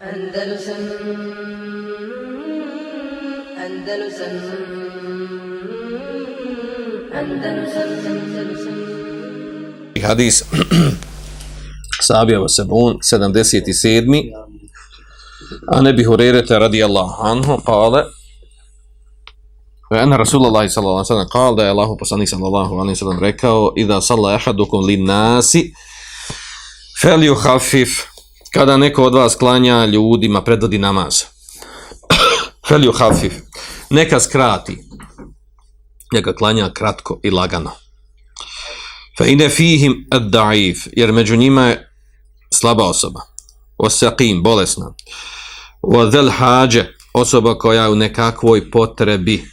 Andalusam Andalusam Andalusam Andalusam Hadis Sabija Sebun 77. A ne bi Hurerete radijallahu anhu kale Ena Rasulullah sallallahu alaihi sallam kal da je Allahu poslanik sallallahu alaihi sallam rekao Ida salla ahadukum li nasi fel hafif kada neko od vas klanja ljudima predvodi namaz fel hafif neka skrati neka klanja kratko i lagano Fa ine fihim ad-da'if, jer među njima je slaba osoba. Osaqim, bolesna. Dhal hađe, osoba koja je u nekakvoj potrebi.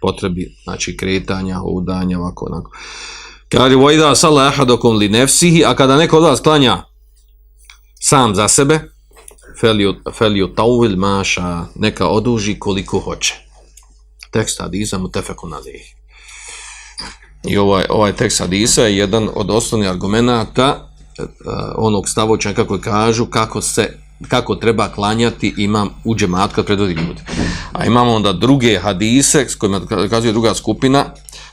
Potrebi, znači kretanja, udanja, ovako, onako. Kaže, wa idha salla ahadukum li nefsihi, a kada neko od vas klanja sam za sebe, felju, tawil maša, neka oduži koliko hoće. Tekst hadisa mu tefekun alihi. I ovaj, ovaj tekst hadisa je jedan od osnovnih argumenata uh, onog stavočenja kako kažu kako se kako treba klanjati imam u džemat kad predvodi ljudi. A imamo onda druge hadise s kojima kazuje druga skupina,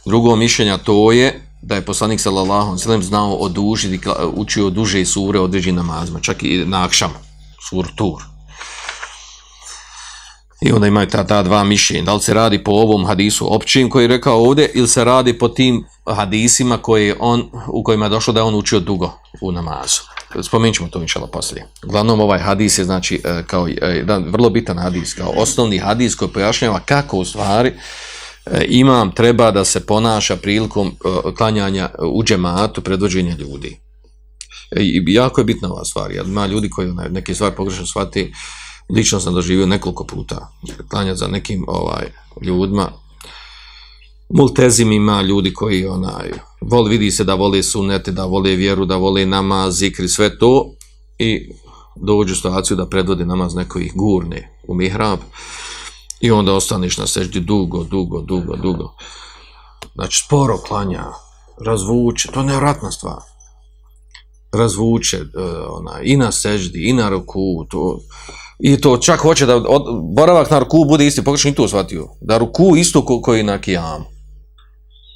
drugo mišljenja to je da je poslanik sallallahu alejhi znao odužiti učio duže sure određenim namazima, čak i na akšam, sur tur. I onda imaju ta, ta dva mišljenja. Da li se radi po ovom hadisu općim koji je rekao ovdje ili se radi po tim hadisima koji on, u kojima je došlo da je on učio dugo u namazu. Spomenut ćemo to inšala poslije. Uglavnom ovaj hadis je znači e, kao e, jedan vrlo bitan hadis, kao osnovni hadis koji pojašnjava kako u stvari imam treba da se ponaša prilikom klanjanja u džematu predvođenja ljudi. I jako je bitna ova stvar, jer ima ljudi koji neke stvari pogrešno shvati, lično sam doživio nekoliko puta klanjati za nekim ovaj ljudima. Multezimima, ljudi koji onaj voli, vidi se da vole sunete, da vole vjeru, da vole namaz, zikri, sve to i dođu u situaciju da predvode namaz neko ih gurne u mihrab i onda ostaneš na seždi dugo, dugo, dugo, dugo. Znači, sporo klanja, razvuče, to je nevratna stvar. Razvuče, uh, ona, i na seždi, i na ruku, to, I to čak hoće da od, boravak na ruku bude isti, pogrešno i to shvatio. Da ruku isto ko, koji na kijamu.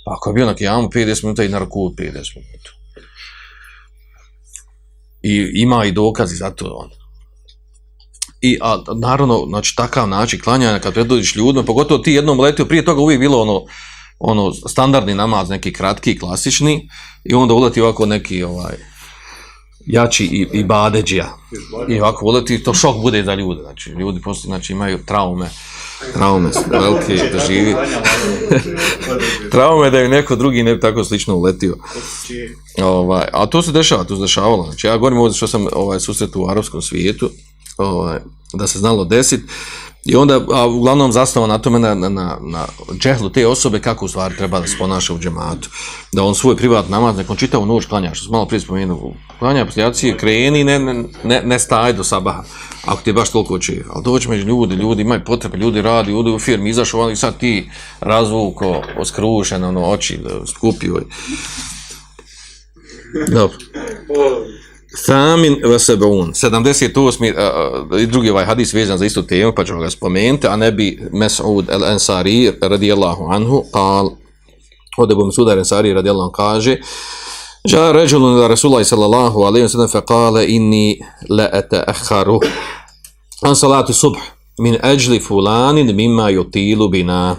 Pa ako je bio na kijamu 50 minuta i na ruku 50 minuta. I ima i dokazi za to on. I a, naravno, znači takav način klanjanja kad predvodiš ljudima, pogotovo ti jednom letio, prije toga uvijek bilo ono, ono standardni namaz, neki kratki, klasični, i onda uleti ovako neki ovaj, jači i, i badeđija. I ovako voleti, to šok bude za ljude. Znači, ljudi postoji, znači, imaju traume, traume velike da živi. traume da je neko drugi ne tako slično uletio. Ovaj, a to se dešava, to se dešavalo. Znači, ja govorim ovdje što sam ovaj, susretu u arapskom svijetu, ovaj, da se znalo desiti. I onda, a uglavnom zastava na tome, na, na, na džehlu te osobe, kako u stvari treba da se ponaša u džematu. Da on svoj privat namaz, nekom čita u noć klanja, što smo malo prije spomenuo, klanja posljedacije, kreni, ne, ne, ne, staje do sabaha, ako ti je baš toliko oči. Ali doći među ljudi, ljudi imaju potrebe, ljudi radi, ljudi u firmi, izašao, i sad ti razvuko, oskrušen, ono, oči, skupio. Dobro. Thamin Vesebeun, 78. Uh, i drugi ovaj hadis vezan za istu temu, pa ćemo ga spomenuti, a ne bi Mes'ud el-Ansari radijallahu anhu, kal, od Ebu el-Ansari radijallahu anhu kaže, Ja ređulun ila Rasulullah sallallahu alaihi wa sallam fa kale inni la eta'akharu an salatu subh min ajli fulanin mimma yutilu bina.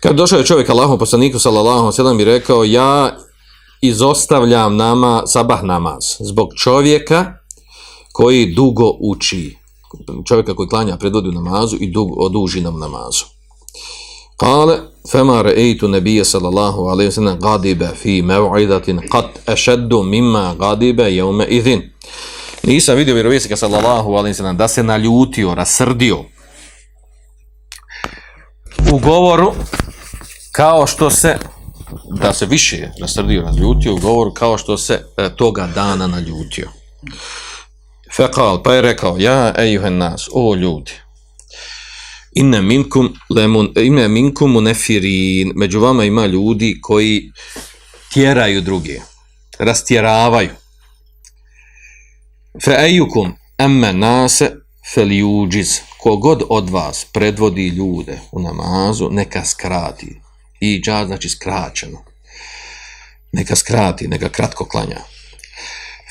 Kad došao je čovjek Allahom poslaniku sallallahu alaihi wa sallam i rekao, ja izostavljam nama sabah namaz zbog čovjeka koji dugo uči čovjeka koji klanja predvodi namazu i dugo oduži nam namazu. Kale fema re'eitu nebije sallallahu alaihi sallam gadibe fi mev'idatin qat ešeddu mimma gadibe jeume idhin. Nisam vidio vjerovijesnika sallallahu alaihi sallam da se naljutio, rasrdio u govoru kao što se da se više nasrdio, razljutio u govoru kao što se e, toga dana naljutio. Fekal, pa je rekao, ja, ejuhen nas, o ljudi, inne minkum, lemun, ime minkum nefirin, među vama ima ljudi koji tjeraju druge, rastjeravaju. Fe ejukum, emme nase feliuđiz, kogod od vas predvodi ljude u namazu, neka skrati. I džad znači skraćeno. Neka skrati, neka kratko klanja.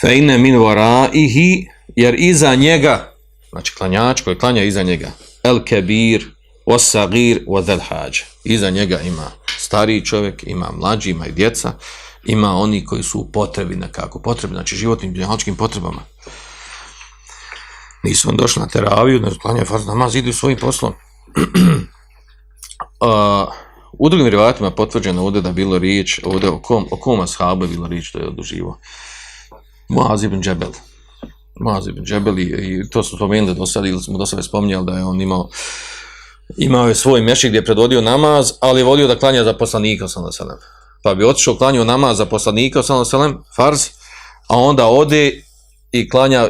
Fe inne min varaihi, jer iza njega, znači klanjač koji klanja iza njega, el kebir, osagir, wadel hađ. Iza njega ima stariji čovjek, ima mlađi, ima i djeca, ima oni koji su u potrebi nekako, potrebi, znači životnim, djehaličkim potrebama. Nisu on došli na teraviju, ne klanjaju farz namaz, idu svojim poslom. uh, u drugim rivatima potvrđeno ovdje da je bilo riječ, ovdje o kom, o kom ashabu je bilo riječ da je oduživo. Muaz ibn Džebel. Muaz ibn Džebel i, i to smo spomenuli do sada, ili smo do sada spominjali da je on imao imao je svoj mešik gdje je predvodio namaz, ali je volio da klanja za poslanika Pa bi otišao klanjao namaz za poslanika farz, a onda ode i klanja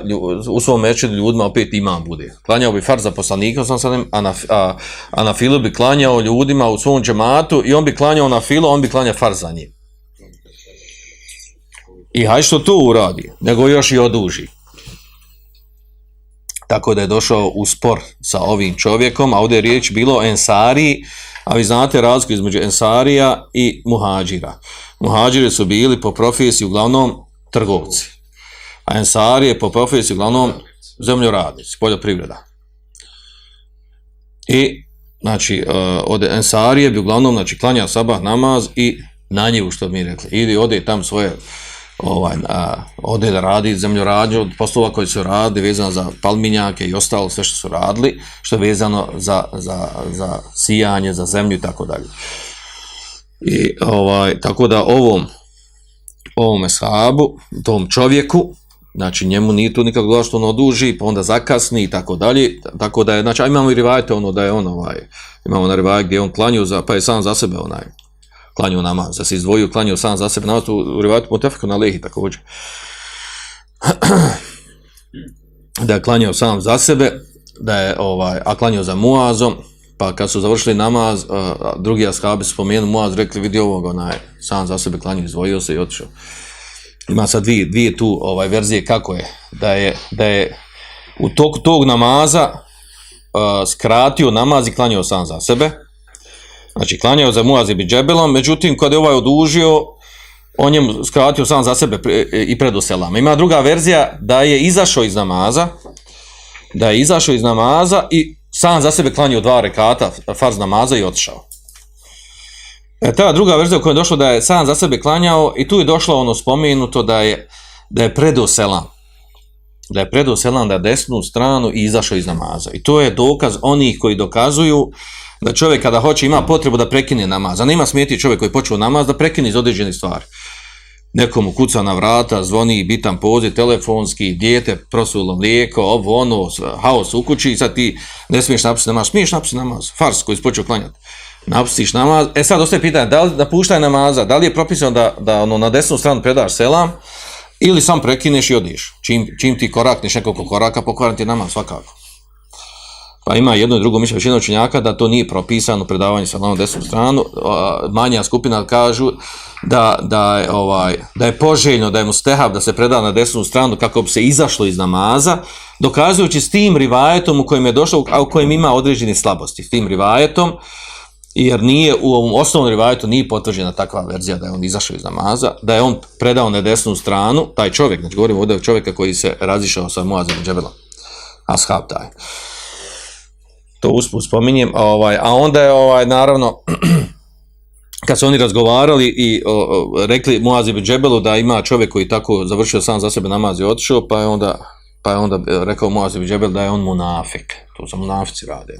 u svom mečetu ljudima opet imam bude. Klanjao bi farz za poslanika a na, a, na filu bi klanjao ljudima u svom džematu i on bi klanjao na filu, on bi klanjao farz za njim. I haj što tu uradi, nego još i oduži. Tako da je došao u spor sa ovim čovjekom, a ovdje je riječ bilo o Ensari, a vi znate razliku između Ensarija i Muhađira. Muhađiri su bili po profesiji uglavnom trgovci, a Ensari je po profesiji uglavnom zemljoradnici, poljoprivreda. I, znači, uh, od Ensarije bi uglavnom, znači, klanjao sabah namaz i na njivu, što mi rekli, idi, ode tam svoje ovaj, a, ode da radi zemljoradnju od poslova koji su radili vezano za palminjake i ostalo sve što su radili, što je vezano za, za, za sijanje, za zemlju i tako dalje. I ovaj, tako da ovom ovome sahabu, tom čovjeku, znači njemu nije tu nikako došlo što on oduži, pa onda zakasni i tako dalje, tako da je, znači, a imamo i rivajte ono da je on, ovaj, imamo na rivajte gdje on klanju, za, pa je sam za sebe onaj, klanjao namaz, da se izdvojio, klanjao sam za sebe namaz, u rivatu Mutefeku na lehi također. da je klanjao sam za sebe, da je, ovaj, a klanjao za Muazom, pa kad su završili namaz, drugi ashabi su spomenuli Muaz, rekli vidi ovog, onaj, sam za sebe klanjao, izdvojio se i otišao. Ima sad dvije, dvije tu ovaj, verzije kako je, da je, da je u tog, tog namaza uh, skratio namaz i klanjao sam za sebe, Znači, klanjao za Muazi bi džebelom, međutim, kada je ovaj odužio, on je skratio sam za sebe i predu selama. Ima druga verzija da je izašao iz namaza, da je izašao iz namaza i sam za sebe klanjao dva rekata farz namaza i otišao. E, ta druga verzija u kojoj je došlo da je sam za sebe klanjao i tu je došlo ono spomenuto da je, da je predo selam. Da je predo selam da desnu stranu i izašao iz namaza. I to je dokaz onih koji dokazuju da čovjek kada hoće ima potrebu da prekine namaz, a nema smijeti čovjek koji počeo namaz da prekine iz određenih stvari. Nekomu kuca na vrata, zvoni bitan poziv, telefonski, dijete, prosulo mlijeko, ovo, ono, haos u kući i sad ti ne smiješ napustiti namaz, smiješ napustiti namaz, fars koji si počeo klanjati. Napustiš namaz, e sad ostaje pitanje, da li napuštaj namaza, da li je propisano da, da ono, na desnu stranu predaš selam, ili sam prekineš i odiš. Čim, čim ti korakneš nekoliko koraka, pokvaran ti namaz svakako. Pa ima jedno i drugo mišljenje većina učenjaka da to nije propisano predavanje sa na desnu stranu. Manja skupina kažu da, da, je, ovaj, da je poželjno, da je mustehab da se preda na desnu stranu kako bi se izašlo iz namaza, dokazujući s tim rivajetom u kojem je došlo, a u kojem ima određene slabosti. S tim rivajetom, jer nije u ovom osnovnom rivajetu nije potvrđena takva verzija da je on izašao iz namaza, da je on predao na desnu stranu, taj čovjek, znači govorimo ovdje o čovjeka koji se razišao sa Muazom Džebelom, ashab taj to usput spominjem, ovaj, a onda je ovaj, naravno kad su oni razgovarali i o, o, rekli Muazi Džebelu da ima čovjek koji tako završio sam za sebe namaz i otišao, pa je onda, pa je onda rekao Muazi Džebel da je on munafik. To za munafici rade.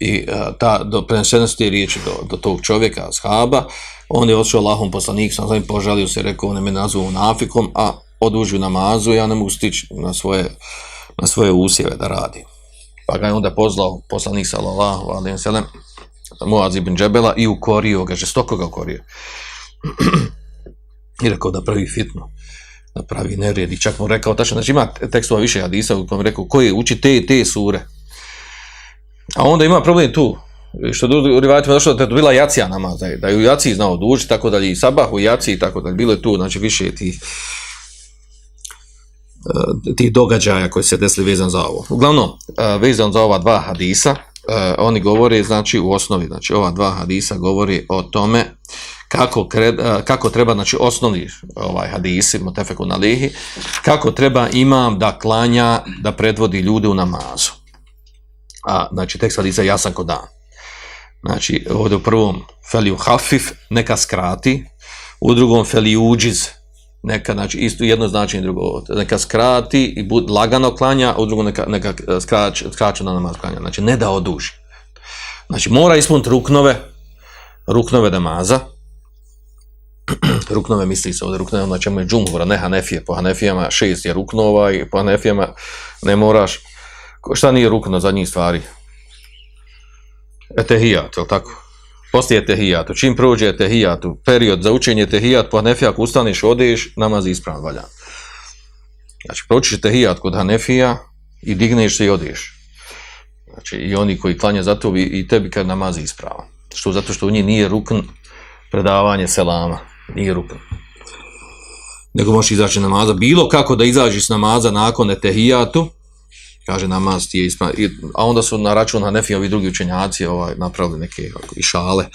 I a, ta, do prenesenosti riječi do, do tog čovjeka, shaba, on je otišao Allahom poslanik, sam znam požalio se, rekao, on je me nazvao munafikom, a oduži namazu, ja ne mogu stići na svoje, na svoje usjeve da radi. Pa ga je onda pozlao poslanik sallallahu alaihi sallam, Muaz ibn Džebela i ukorio ga, žestoko ga ukorio. I rekao da pravi fitno, da pravi nered. I čak mu rekao, tačno, znači ima tekstova više hadisa u kojem rekao, koji uči te i te sure. A onda ima problem tu, što u rivajatima došlo da je bila jacija namaz, da je, da u jaciji znao duži, tako da i sabah u jaciji, tako da je bilo je tu, znači više tih tih događaja koji se desili vezan za ovo. Uglavnom, e, vezan za ova dva hadisa, e, oni govore, znači u osnovi, znači ova dva hadisa govori o tome kako, e, kako treba, znači osnovni ovaj hadisi, mutefeku na lihi, kako treba imam da klanja, da predvodi ljude u namazu. A, znači, tekst hadisa jasan kod dan. Znači, ovdje u prvom feliju hafif, neka skrati, u drugom feliju uđiz, neka, znači, isto jedno značenje drugo, neka skrati i bud, lagano klanja, u drugom neka, neka skraću na namaz klanja, znači, ne da oduži. Znači, mora ispuniti ruknove, ruknove namaza, ruknove misli se ovdje ruknove, na čemu je džumhura, ne Hanefije, po Hanefijama šest je ruknova i po Hanefijama ne moraš, šta nije rukno za njih stvari? Etehijat, je tako? Poslije etehijatu, čim prođe etehijatu, period za učenje etehijat, po Hanefija ako ustaneš, odeš, namaz ispravan valjan. Znači, pročiš etehijat kod Hanefija i digneš se i odeš. Znači, i oni koji klanja za to, i tebi kad namaz ispravan. Što? Zato što u njih nije rukn predavanje selama. Nije rukn. Nego možeš izaći namaza. Bilo kako da izađeš namaza nakon etehijatu, kaže namaz ti je ispravan. A onda su na račun Hanefi ovi drugi učenjaci ovaj, napravili neke i šale.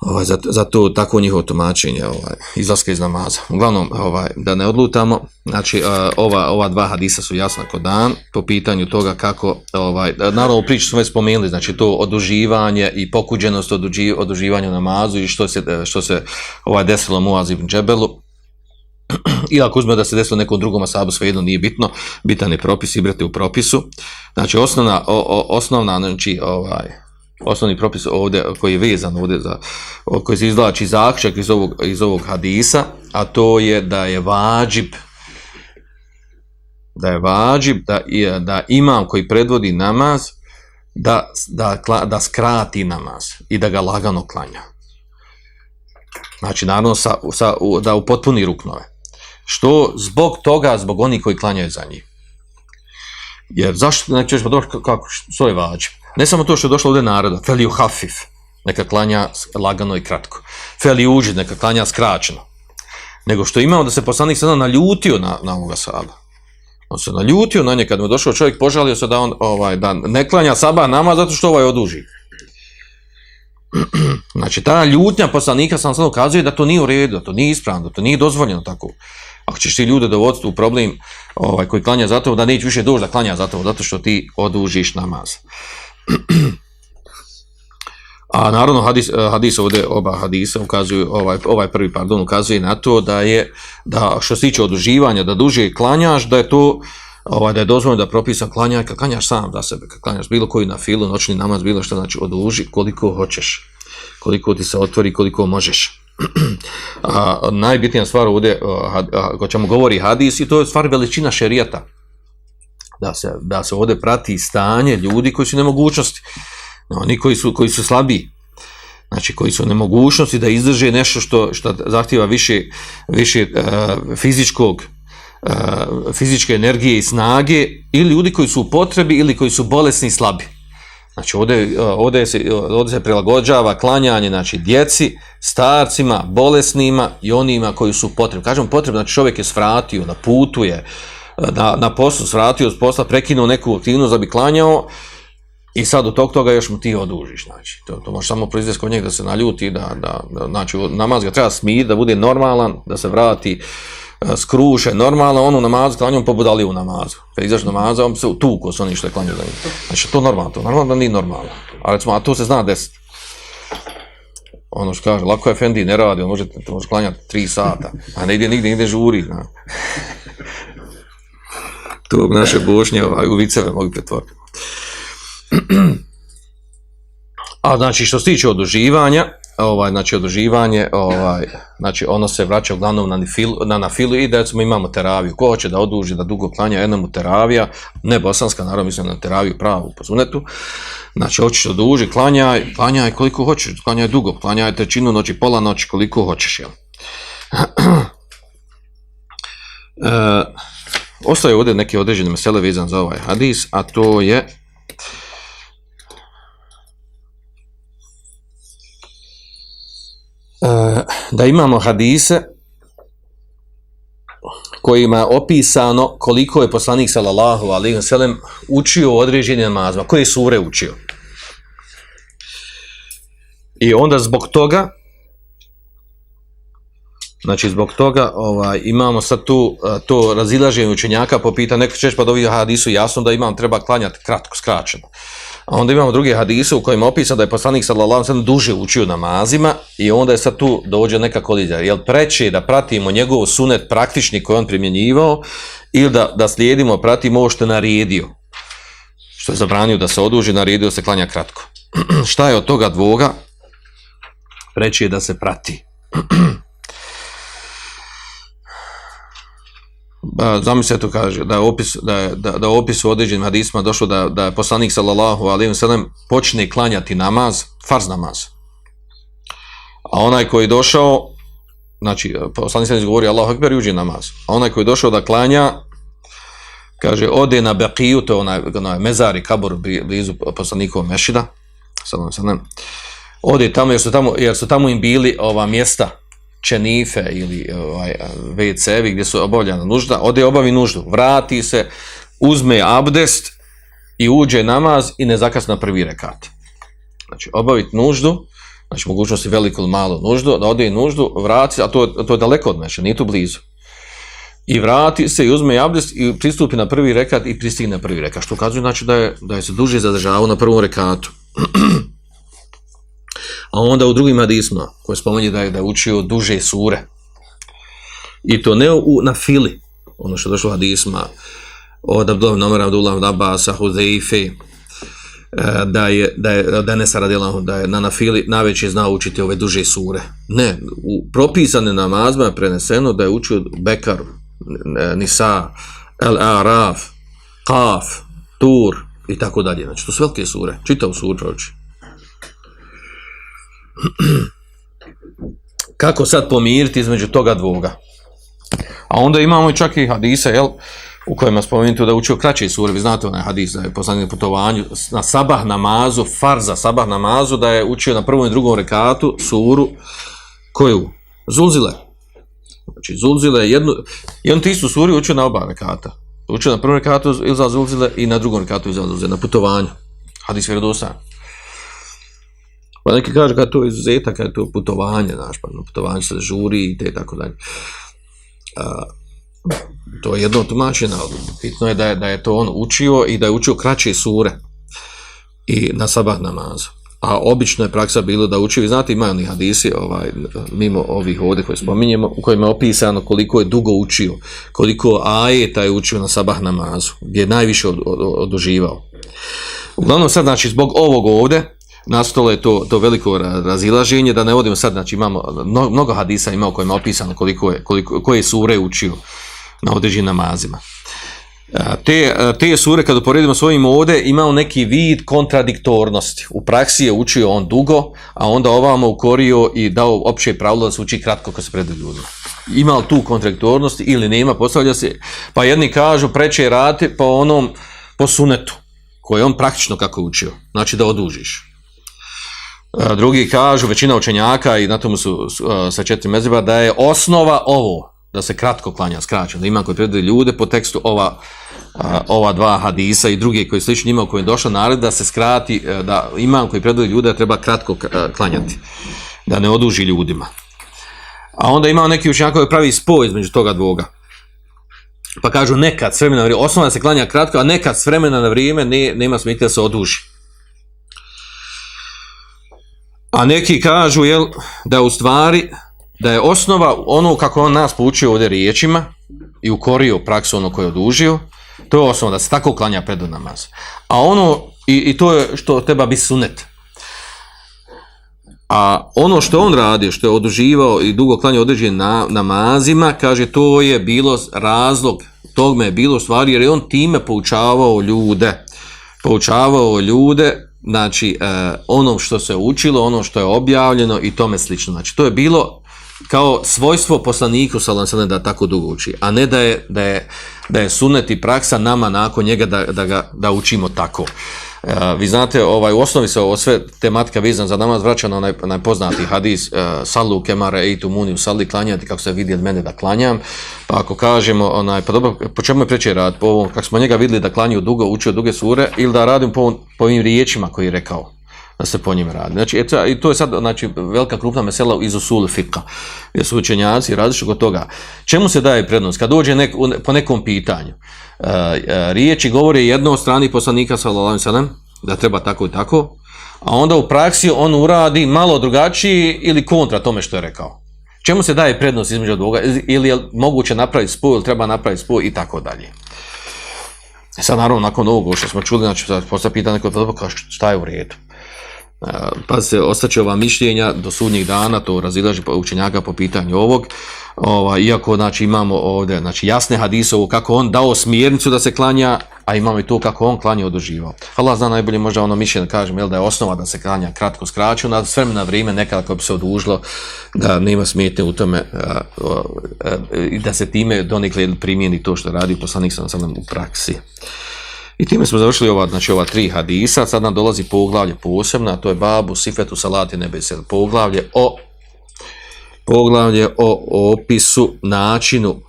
Ovaj, za, za to tako njihovo tumačenje ovaj, izlaska iz namaza. Uglavnom, ovaj, da ne odlutamo, znači ova, ova dva hadisa su jasna kod dan po pitanju toga kako, ovaj, naravno priču smo već spomenuli, znači to oduživanje i pokuđenost oduživanja namazu i što se, što se ovaj, desilo Muaz ibn Džebelu, i ako uzme da se desilo nekom drugom asabu, svejedno nije bitno, bitan je propis, ibrate u propisu. Znači, osnovna, o, o, osnovna, znači, ovaj, osnovni propis ovdje koji je vezan ovdje za, koji se izvlači zaključak iz ovog, iz ovog hadisa, a to je da je vađib da je vađib da, da imam koji predvodi namaz da, da, da skrati namaz i da ga lagano klanja. Znači, naravno, sa, sa, da upotpuni ruknove. Što zbog toga, zbog onih koji klanjaju za njih. Jer zašto, znači, ćeš došli, kako, što je vađi? Ne samo to što je došlo ovdje naroda, feliju hafif, neka klanja lagano i kratko. Feliju uđi, neka klanja skraćeno. Nego što imamo da se poslanik sada naljutio na, na ovoga sada. On se naljutio na nje kad mu je došao čovjek, požalio se da on ovaj, da ne klanja saba nama zato što ovaj oduži. Znači, ta ljutnja poslanika sam sad ukazuje da to nije u redu, da to nije ispravno, da to nije dozvoljeno tako. Ako ćeš ti ljude dovoditi u problem ovaj, koji klanja za to, da neće više doći da klanja za to, zato što ti odužiš namaz. A naravno hadis, hadis ovdje, oba hadisa ukazuju, ovaj, ovaj prvi pardon ukazuje na to da je, da što se tiče oduživanja, da duže klanjaš, da je to, ovaj, da je dozvoljeno da propisan klanjaj, kad klanjaš sam za sebe, kad klanjaš bilo koji na filu, noćni namaz, bilo što znači oduži koliko hoćeš, koliko ti se otvori, koliko možeš. A, najbitnija stvar ovdje, ko čemu govori hadis, i to je stvar veličina šerijata. Da se, da se ovdje prati stanje ljudi koji su nemogućnosti. Oni koji su, koji su slabiji. Znači, koji su nemogućnosti da izdrže nešto što, što zahtjeva više, više uh, fizičkog uh, fizičke energije i snage ili ljudi koji su u potrebi ili koji su bolesni i slabi. Znači ovdje, ovdje, se, ovdje se prilagođava klanjanje znači, djeci, starcima, bolesnima i onima koji su potrebni. Kažemo potrebno, znači čovjek je svratio, na putu je, na, na poslu svratio, s posla prekinuo neku aktivnost da bi klanjao i sad od tog toga još mu ti odužiš. Znači, to, to može samo proizvesti kod njega da se naljuti, da, da, da znači, namaz ga treba smiriti, da bude normalan, da se vrati E, skruše, normalno, on u namazu klanjom pobudali u namazu. Kad izaš namaza, on se tuko s onim što je klanjao za njim. Znači, to normalno, to normalno da nije normalno. A recimo, a to se zna desiti. Ono što kaže, lako je Fendi, ne radi, on može, može klanjati tri sata, a ne ide nigdje, nigdje žuri. Na. to naše bošnje ovaj, u viceve mogu pretvoriti. a znači, što se tiče oduživanja, ovaj, znači održivanje, ovaj, znači ono se vraća uglavnom na nafilu, na nafilu i da recimo imamo teraviju. Ko hoće da oduži, da dugo klanja jednomu teravija, ne bosanska, naravno mislim na teraviju pravu po sunetu, znači hoćeš da duži, klanjaj, klanjaj koliko hoćeš, klanjaj dugo, klanjaj trećinu noći, pola noći, koliko hoćeš, jel? e, ostaje ovdje neke određene mesele vezan za ovaj hadis, a to je da imamo hadise kojima je opisano koliko je poslanik sallallahu alejhi ve sellem učio određenim namazima, koje sure učio. I onda zbog toga Znači, zbog toga ovaj, imamo sad tu a, to razilaženje učenjaka po pitanju, neko ćeš pa da ovih hadisu jasno da imam treba klanjati kratko, skraćeno. A onda imamo druge hadise u kojima je da je poslanik sallallahu alejhi duže učio namazima i onda je sad tu dođe neka kolizija. Jel preče da pratimo njegov sunet praktični koji on primjenjivao ili da, da slijedimo, pratimo ovo što naredio. Što je zabranio da se oduži, naredio se klanja kratko. Šta je od toga dvoga? Preče je da se prati. zamislite kaže da je opis da je da, da opis u određenim hadisima došlo da da je poslanik sallallahu alejhi ve sellem počne klanjati namaz, farz namaz. A onaj koji je došao znači poslanik se govori Allahu ekber uđe namaz. A onaj koji je došao da klanja kaže ode na Baqiju to je onaj, onaj mezari kabur blizu poslanikovog mešida sallallahu sellem. Ode tamo jer su tamo jer su tamo im bili ova mjesta čenife ili ovaj, WC-evi gdje su obavljena nužda, ode obavi nuždu, vrati se, uzme abdest i uđe namaz i ne zakasna na prvi rekat. Znači, obaviti nuždu, znači mogućnost je veliko ili malo nuždu, da ode i nuždu, vrati se, a to, to je daleko od meša, nije tu blizu. I vrati se i uzme abdest i pristupi na prvi rekat i pristigne na prvi rekat. Što ukazuje znači da je, da je se duže zadržavao na prvom rekatu. A onda u drugim hadisma, koje spomenje da je, da je učio duže sure. I to ne u, na fili, ono što je došlo hadisma, od Abdullah Namara, Abdullah Nabasa, Huzeife, da je, da je Denesa radila, da je na nafili najveće znao učiti ove duže sure. Ne, u propisane namazma je preneseno da je učio Bekar, Nisa, El Araf, Kaf, Tur i tako dalje. Znači, to su velike sure. Čitao sur, čovječe. kako sad pomiriti između toga dvoga. A onda imamo čak i hadise, jel, u kojima spomenuti da učio kraće sure, vi znate onaj hadis da je poslanik putovanju, na sabah namazu, farza sabah namazu, da je učio na prvom i drugom rekatu suru, koju? Zulzile. Znači, Zulzile jednu, i on ti su suri učio na oba rekata. Učio na prvom rekatu ili za Zulzile i na drugom rekatu ili za Zulzile, na putovanju. Hadis vjerodosan. Pa neki kaže kada to je izuzetak, kada je to putovanje, znaš, pa na putovanje se žuri i te tako dalje. To je jedno tumačenje, bitno je da, je da je to on učio i da je učio kraće sure i na sabah namazu. A obično je praksa bilo da učio, vi znate, imaju oni hadisi, ovaj, mimo ovih ovdje koje spominjemo, u kojima je opisano koliko je dugo učio, koliko ajeta je učio na sabah namazu, gdje je najviše od, od, oduživao. Uglavnom sad, znači, zbog ovog ovdje, nastalo je to, to veliko razilaženje, da ne vodimo sad, znači imamo, mnogo hadisa ima u kojima je opisano koliko je, koliko, koje sure učio na određenim namazima. Te, te sure, kad uporedimo svojim ovde, imao neki vid kontradiktornosti. U praksi je učio on dugo, a onda ovamo ukorio i dao opće pravilo da se uči kratko kad se predu ljudima. Ima li tu kontradiktornosti ili nema, postavlja se, pa jedni kažu preče rati po onom, po sunetu, koje on praktično kako učio, znači da odužiš. Drugi kažu, većina učenjaka i na tomu su sa četiri meziva, da je osnova ovo, da se kratko klanja, skraćeno, da ima koji predaju ljude po tekstu ova, ova dva hadisa i drugi koji slični ima koji je došao nared da se skrati, da imam koji predaju ljude da treba kratko klanjati, da ne oduži ljudima. A onda ima neki učenjaka koji pravi spoj između toga dvoga. Pa kažu nekad s vremena na vrijeme, osnova da se klanja kratko, a nekad s vremena na vrijeme ne, nema smisla da se oduži. A neki kažu jel, da u stvari da je osnova ono kako on nas poučio ovdje riječima i ukorio praksu ono koje je odužio, to je osnova da se tako klanja pred namaz. A ono, i, i to je što treba biti sunet. A ono što on radio, što je oduživao i dugo klanja određen na, namazima, kaže to je bilo razlog, tog me je bilo stvari, jer je on time poučavao ljude, poučavao ljude znači eh, onom što se učilo, ono što je objavljeno i tome slično. Znači to je bilo kao svojstvo poslaniku sallallahu da tako dugo uči, a ne da je da je da je sunnet i praksa nama nakon njega da, da ga da učimo tako. Uh, vi znate, ovaj, u osnovi se ovo sve tematika vezana za namaz vraća na onaj, onaj poznati hadis uh, Sallu kemare i tu muniju salli klanjati kako se vidi od mene da klanjam. Pa ako kažemo, onaj, pa dobro, po čemu je preće rad? Po ovom, kako smo njega vidjeli da klanju dugo, učio duge sure ili da radim po, po ovim riječima koji je rekao se po njima radi. Znači, eto, i to je sad znači, velika krupna mesela iz usul fika, gdje su učenjaci od toga. Čemu se daje prednost? Kad dođe nek, po nekom pitanju, uh, uh, riječi govore jedno od strani poslanika, sallallahu sellem, da treba tako i tako, a onda u praksi on uradi malo drugačiji ili kontra tome što je rekao. Čemu se daje prednost između ovoga? Ili je moguće napraviti spoj, ili treba napraviti spoj i tako dalje. E Sad naravno nakon ovoga što smo čuli, znači sad postoje pitanje kao šta je u redu. E, Pa se ostaće ova mišljenja do sudnjih dana, to razilaži učenjaka po pitanju ovog, ova, iako znači, imamo ovdje znači, jasne hadise ovo kako on dao smjernicu da se klanja, a imamo i to kako on klanja oduživao. Allah zna najbolje možda ono mišljenje da kažem, jel da je osnova da se klanja kratko skraćeno, a s vremena na vrijeme nekada bi se odužilo da nema smetnje u tome a, a, i da se time donikle primijeni to što radi poslanik sam sam u praksi. I time smo završili ova, znači, ova tri hadisa, sad nam dolazi poglavlje posebno, a to je babu sifetu salati nebesel, poglavlje o poglavlje o, opisu načinu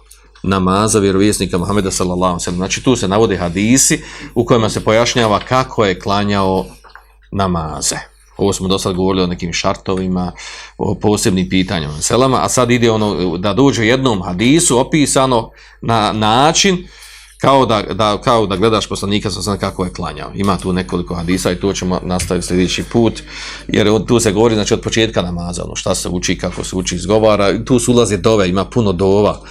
namaza vjerovjesnika Muhameda sallallahu sellem. Znači tu se navode hadisi u kojima se pojašnjava kako je klanjao namaze. Ovo smo do sad govorili o nekim šartovima, o posebnim pitanjima, selama, a sad ide ono da dođe jednom hadisu opisano na način kao da, da, kao da gledaš poslanika sa kako je klanjao. Ima tu nekoliko hadisa i to ćemo nastaviti sljedeći put, jer tu se govori znači, od početka namaza, ono šta se uči, kako se uči, izgovara, tu su ulaze dove, ima puno dova.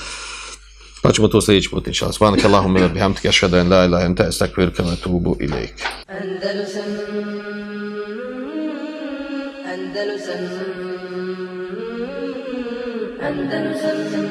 Pa ćemo to sljedeći put, inša Allah. Subhanak Allahumma wa bihamdika ashhadu an la ilaha astaghfiruka wa atubu ilaik. Andalusam Andalusam Andalusam